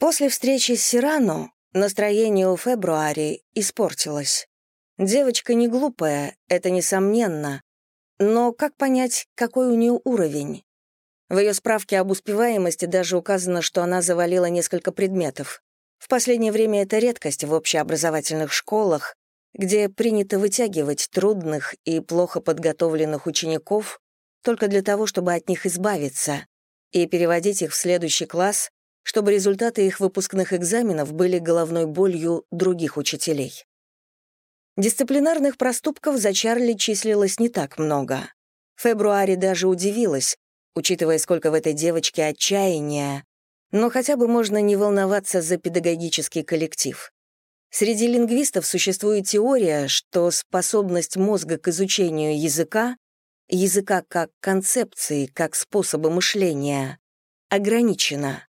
После встречи с Сирано настроение у Фебруари испортилось. Девочка не глупая, это несомненно. Но как понять, какой у нее уровень? В ее справке об успеваемости даже указано, что она завалила несколько предметов. В последнее время это редкость в общеобразовательных школах, где принято вытягивать трудных и плохо подготовленных учеников только для того, чтобы от них избавиться, и переводить их в следующий класс, чтобы результаты их выпускных экзаменов были головной болью других учителей. Дисциплинарных проступков за Чарли числилось не так много. В даже удивилась, учитывая, сколько в этой девочке отчаяния, но хотя бы можно не волноваться за педагогический коллектив. Среди лингвистов существует теория, что способность мозга к изучению языка, языка как концепции, как способа мышления, ограничена.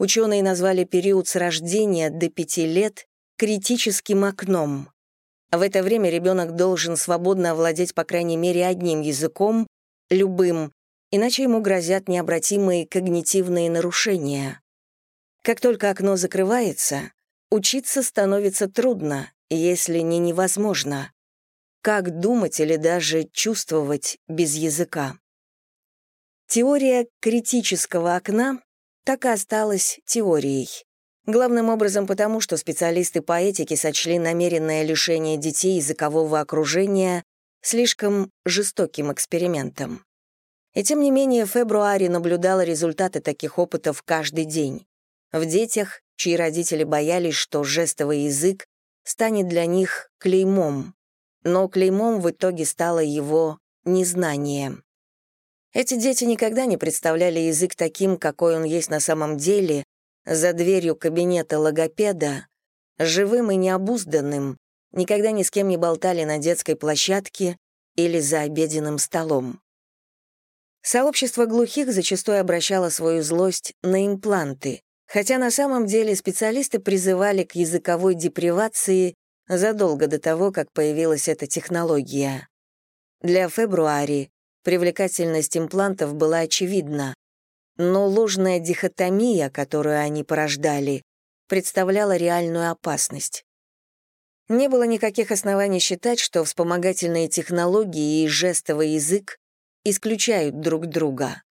Ученые назвали период с рождения до пяти лет критическим окном. В это время ребенок должен свободно овладеть по крайней мере одним языком, любым, иначе ему грозят необратимые когнитивные нарушения. Как только окно закрывается, учиться становится трудно, если не невозможно. Как думать или даже чувствовать без языка? Теория критического окна так и осталась теорией. Главным образом потому, что специалисты по этике сочли намеренное лишение детей языкового окружения слишком жестоким экспериментом. И тем не менее Фебруари наблюдала результаты таких опытов каждый день. В детях, чьи родители боялись, что жестовый язык станет для них клеймом, но клеймом в итоге стало его незнанием. Эти дети никогда не представляли язык таким, какой он есть на самом деле, за дверью кабинета логопеда, живым и необузданным, никогда ни с кем не болтали на детской площадке или за обеденным столом. Сообщество глухих зачастую обращало свою злость на импланты, хотя на самом деле специалисты призывали к языковой депривации задолго до того, как появилась эта технология. Для Фебруари привлекательность имплантов была очевидна, но ложная дихотомия, которую они порождали, представляла реальную опасность. Не было никаких оснований считать, что вспомогательные технологии и жестовый язык исключают друг друга.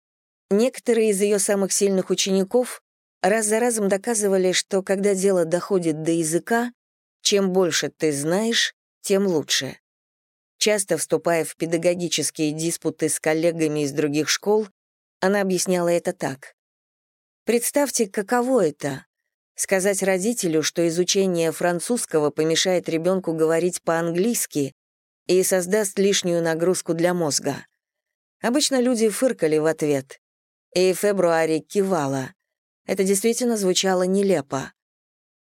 Некоторые из ее самых сильных учеников раз за разом доказывали, что когда дело доходит до языка, чем больше ты знаешь, тем лучше. Часто вступая в педагогические диспуты с коллегами из других школ, она объясняла это так. Представьте, каково это — сказать родителю, что изучение французского помешает ребенку говорить по-английски и создаст лишнюю нагрузку для мозга. Обычно люди фыркали в ответ. И Фебруари кивала. Это действительно звучало нелепо.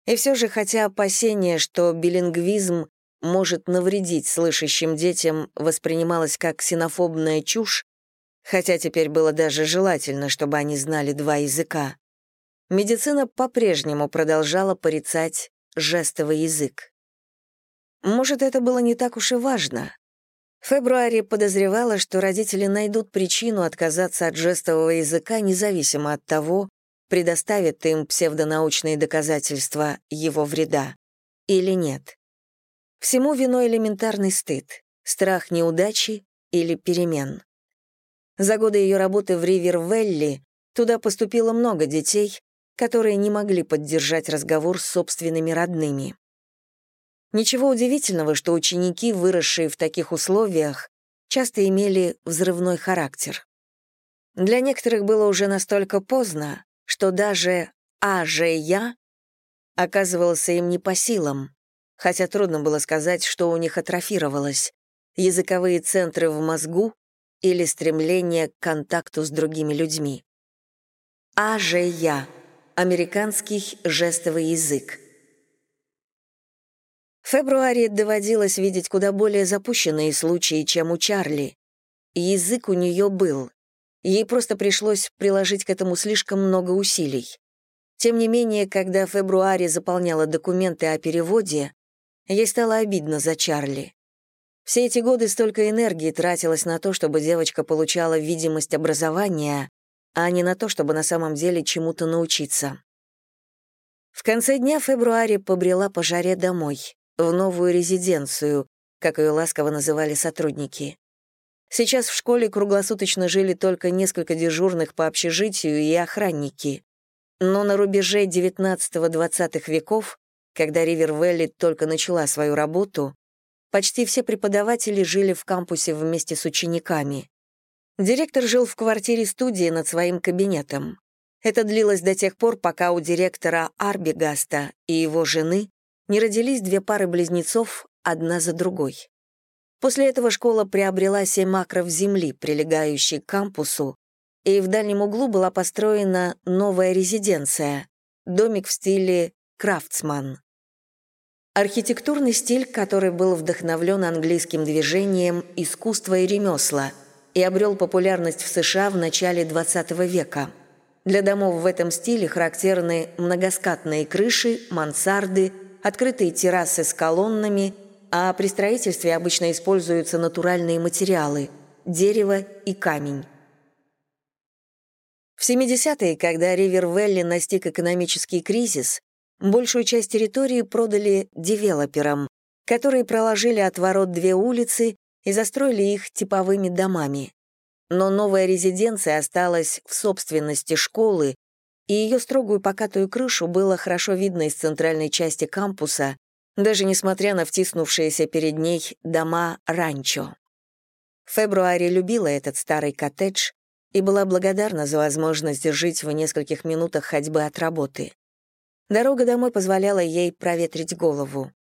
И все же, хотя опасение, что билингвизм может навредить слышащим детям, воспринималось как ксенофобная чушь, хотя теперь было даже желательно, чтобы они знали два языка, медицина по-прежнему продолжала порицать жестовый язык. Может, это было не так уж и важно. Фебруари подозревала, что родители найдут причину отказаться от жестового языка независимо от того, предоставят им псевдонаучные доказательства его вреда или нет. Всему виной элементарный стыд, страх неудачи или перемен. За годы ее работы в Ривервелли туда поступило много детей, которые не могли поддержать разговор с собственными родными. Ничего удивительного, что ученики, выросшие в таких условиях, часто имели взрывной характер. Для некоторых было уже настолько поздно, что даже «а же я» оказывался им не по силам, хотя трудно было сказать, что у них атрофировалось — языковые центры в мозгу или стремление к контакту с другими людьми. «А же я» — американский жестовый язык — в февруаре доводилось видеть куда более запущенные случаи, чем у Чарли. Язык у нее был. Ей просто пришлось приложить к этому слишком много усилий. Тем не менее, когда в февруаре заполняла документы о переводе, ей стало обидно за Чарли. Все эти годы столько энергии тратилось на то, чтобы девочка получала видимость образования, а не на то, чтобы на самом деле чему-то научиться. В конце дня февруаре побрела по жаре домой, в новую резиденцию, как ее ласково называли сотрудники. Сейчас в школе круглосуточно жили только несколько дежурных по общежитию и охранники. Но на рубеже XIX-XX веков, когда Ривервелли только начала свою работу, почти все преподаватели жили в кампусе вместе с учениками. Директор жил в квартире-студии над своим кабинетом. Это длилось до тех пор, пока у директора Арбигаста и его жены не родились две пары близнецов, одна за другой. После этого школа приобрела семь акров земли, прилегающей к кампусу, и в дальнем углу была построена новая резиденция, домик в стиле «Крафтсман». Архитектурный стиль, который был вдохновлен английским движением «Искусство и ремесла» и обрел популярность в США в начале XX века. Для домов в этом стиле характерны многоскатные крыши, мансарды, открытые террасы с колоннами, а при строительстве обычно используются натуральные материалы – дерево и камень. В 70-е, когда Ривервелли настиг экономический кризис, большую часть территории продали девелоперам, которые проложили от ворот две улицы и застроили их типовыми домами но новая резиденция осталась в собственности школы, и ее строгую покатую крышу было хорошо видно из центральной части кампуса, даже несмотря на втиснувшиеся перед ней дома ранчо. Фебруари любила этот старый коттедж и была благодарна за возможность жить в нескольких минутах ходьбы от работы. Дорога домой позволяла ей проветрить голову.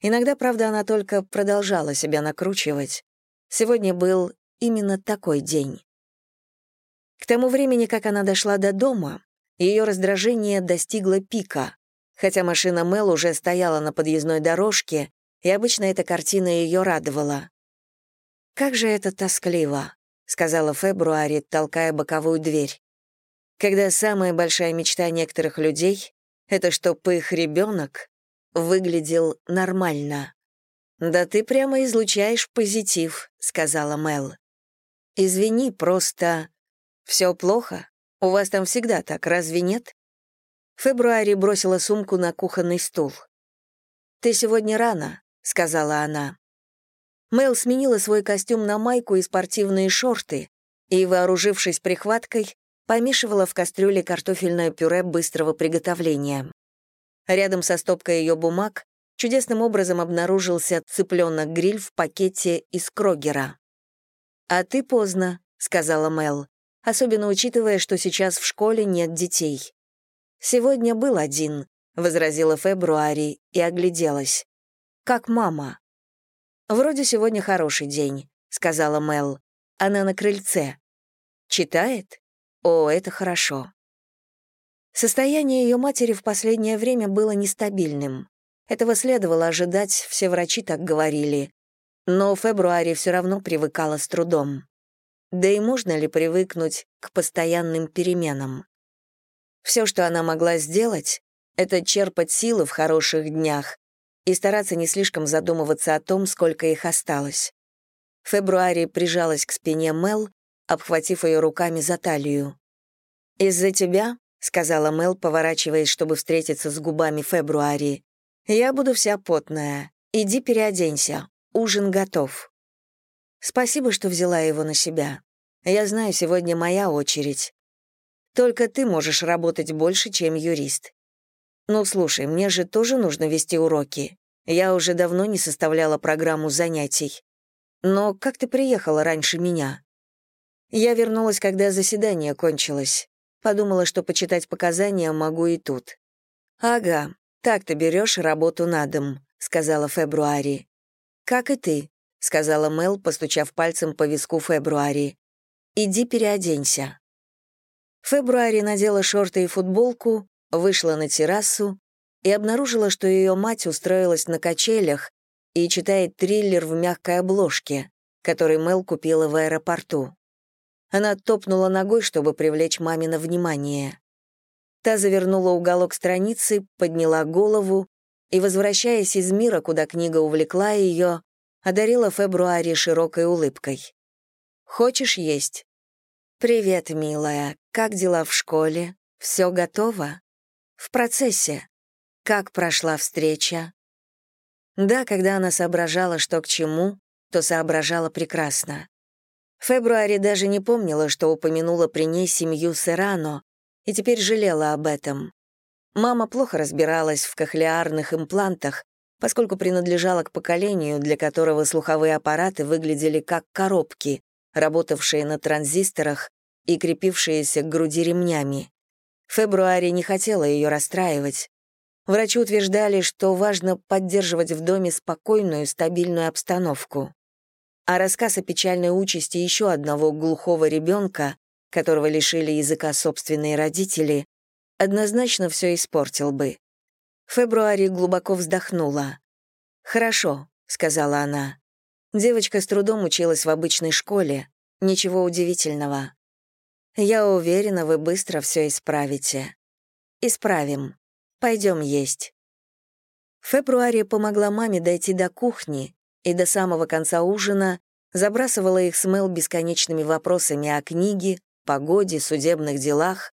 Иногда, правда, она только продолжала себя накручивать. Сегодня был именно такой день. К тому времени, как она дошла до дома, ее раздражение достигло пика, хотя машина Мел уже стояла на подъездной дорожке, и обычно эта картина ее радовала. «Как же это тоскливо», — сказала Фебруари, толкая боковую дверь. «Когда самая большая мечта некоторых людей — это чтобы их ребенок выглядел нормально». «Да ты прямо излучаешь позитив», — сказала Мел. «Извини, просто... Все плохо? У вас там всегда так, разве нет?» Фебруари бросила сумку на кухонный стул. «Ты сегодня рано», — сказала она. Мэл сменила свой костюм на майку и спортивные шорты и, вооружившись прихваткой, помешивала в кастрюле картофельное пюре быстрого приготовления. Рядом со стопкой ее бумаг чудесным образом обнаружился цыпленок-гриль в пакете из Крогера. «А ты поздно», — сказала Мел, особенно учитывая, что сейчас в школе нет детей. «Сегодня был один», — возразила Фебруари и огляделась. «Как мама». «Вроде сегодня хороший день», — сказала Мел. «Она на крыльце». «Читает? О, это хорошо». Состояние ее матери в последнее время было нестабильным. Этого следовало ожидать, все врачи так говорили. Но в февруаре все равно привыкала с трудом. Да и можно ли привыкнуть к постоянным переменам? Все, что она могла сделать, это черпать силы в хороших днях и стараться не слишком задумываться о том, сколько их осталось. В февруаре прижалась к спине Мел, обхватив ее руками за талию. «Из-за тебя», — сказала Мел, поворачиваясь, чтобы встретиться с губами Фебруари, «я буду вся потная. Иди переоденься, Ужин готов. Спасибо, что взяла его на себя. Я знаю, сегодня моя очередь. Только ты можешь работать больше, чем юрист. Ну, слушай, мне же тоже нужно вести уроки. Я уже давно не составляла программу занятий. Но как ты приехала раньше меня? Я вернулась, когда заседание кончилось. Подумала, что почитать показания могу и тут. «Ага, так ты берешь работу на дом», — сказала Фебруари. «Как и ты», — сказала Мел, постучав пальцем по виску Фебруари. «Иди переоденься». Фебруари надела шорты и футболку, вышла на террасу и обнаружила, что ее мать устроилась на качелях и читает триллер в мягкой обложке, который Мел купила в аэропорту. Она топнула ногой, чтобы привлечь мамино внимание. Та завернула уголок страницы, подняла голову и, возвращаясь из мира, куда книга увлекла ее, одарила Фебруари широкой улыбкой. «Хочешь есть?» «Привет, милая. Как дела в школе? Все готово?» «В процессе. Как прошла встреча? Да, когда она соображала, что к чему, то соображала прекрасно. Фебруари даже не помнила, что упомянула при ней семью Серрано, и теперь жалела об этом. Мама плохо разбиралась в кохлеарных имплантах, поскольку принадлежала к поколению, для которого слуховые аппараты выглядели как коробки, работавшие на транзисторах и крепившиеся к груди ремнями. Фебруари не хотела ее расстраивать. Врачи утверждали, что важно поддерживать в доме спокойную, стабильную обстановку. А рассказ о печальной участи еще одного глухого ребенка, которого лишили языка собственные родители, однозначно все испортил бы. Фебруари глубоко вздохнула. «Хорошо», — сказала она. Девочка с трудом училась в обычной школе. Ничего удивительного. Я уверена, вы быстро все исправите. Исправим. Пойдем есть. Фебруари помогла маме дойти до кухни и до самого конца ужина забрасывала их с Мел бесконечными вопросами о книге, погоде, судебных делах,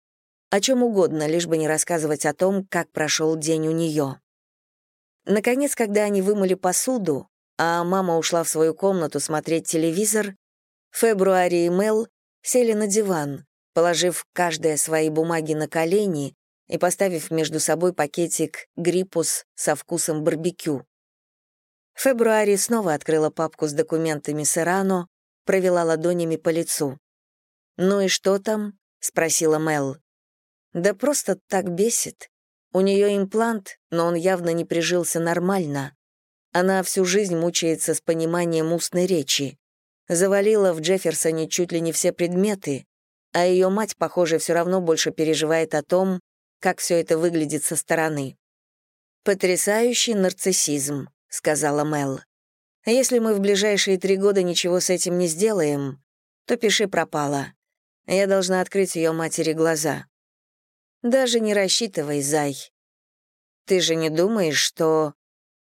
о чем угодно, лишь бы не рассказывать о том, как прошел день у нее. Наконец, когда они вымыли посуду, а мама ушла в свою комнату смотреть телевизор, Фебруари и Мел сели на диван, положив каждая свои бумаги на колени и поставив между собой пакетик «Гриппус» со вкусом барбекю. Фебруари снова открыла папку с документами Серрано, провела ладонями по лицу. «Ну и что там?» — спросила Мел. «Да просто так бесит. У нее имплант, но он явно не прижился нормально. Она всю жизнь мучается с пониманием устной речи. Завалила в Джефферсоне чуть ли не все предметы, а ее мать, похоже, все равно больше переживает о том, как все это выглядит со стороны. «Потрясающий нарциссизм», — сказала Мел. «Если мы в ближайшие три года ничего с этим не сделаем, то пиши пропало. Я должна открыть ее матери глаза. Даже не рассчитывай, зай. Ты же не думаешь, что...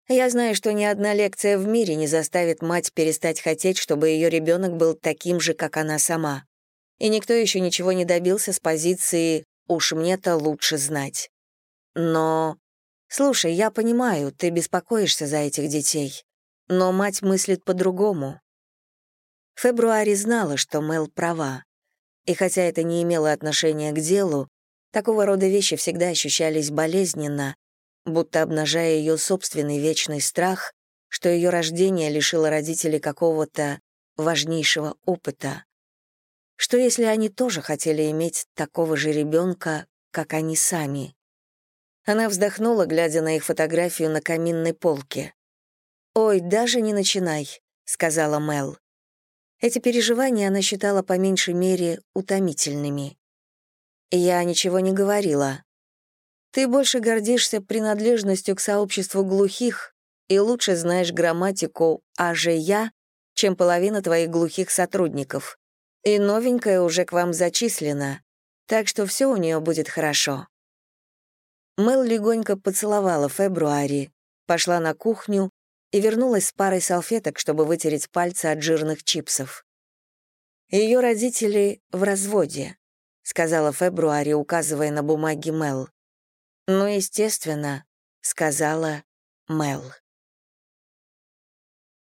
Я знаю, что ни одна лекция в мире не заставит мать перестать хотеть, чтобы ее ребенок был таким же, как она сама. И никто еще ничего не добился с позиции «уж мне-то лучше знать». Но... Слушай, я понимаю, ты беспокоишься за этих детей, но мать мыслит по-другому. Фебруари знала, что Мел права. И хотя это не имело отношения к делу, Такого рода вещи всегда ощущались болезненно, будто обнажая ее собственный вечный страх, что ее рождение лишило родителей какого-то важнейшего опыта. Что если они тоже хотели иметь такого же ребенка, как они сами? Она вздохнула, глядя на их фотографию на каминной полке. «Ой, даже не начинай», — сказала Мел. Эти переживания она считала по меньшей мере утомительными. Я ничего не говорила. Ты больше гордишься принадлежностью к сообществу глухих и лучше знаешь грамматику «а же я», чем половина твоих глухих сотрудников. И новенькая уже к вам зачислена, так что все у нее будет хорошо». Мэл легонько поцеловала Фебруари, пошла на кухню и вернулась с парой салфеток, чтобы вытереть пальцы от жирных чипсов. Ее родители в разводе сказала Фебруари, указывая на бумаги Мел. «Ну, естественно», — сказала Мел.